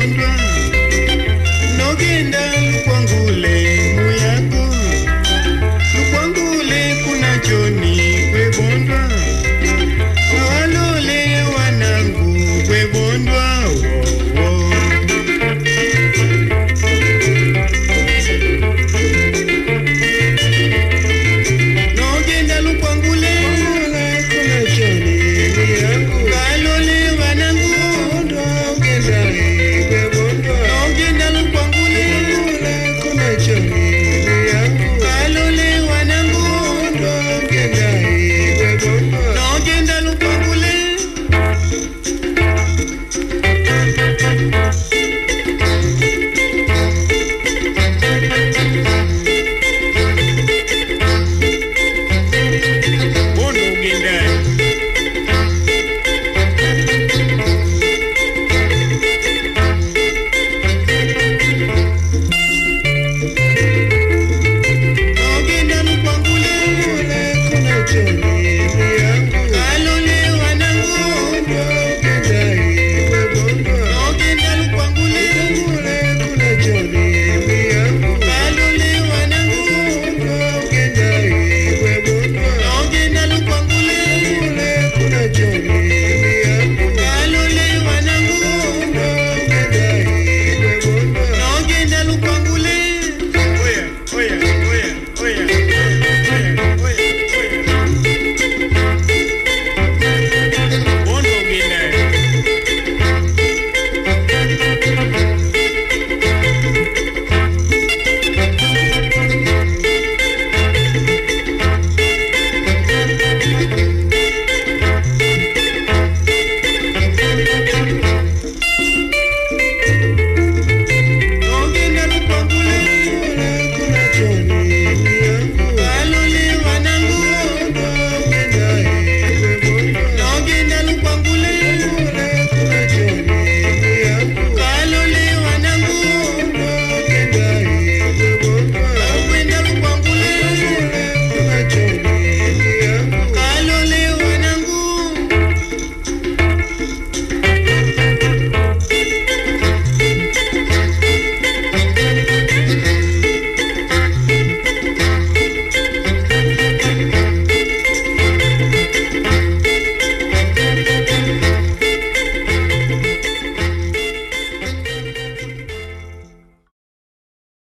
wonder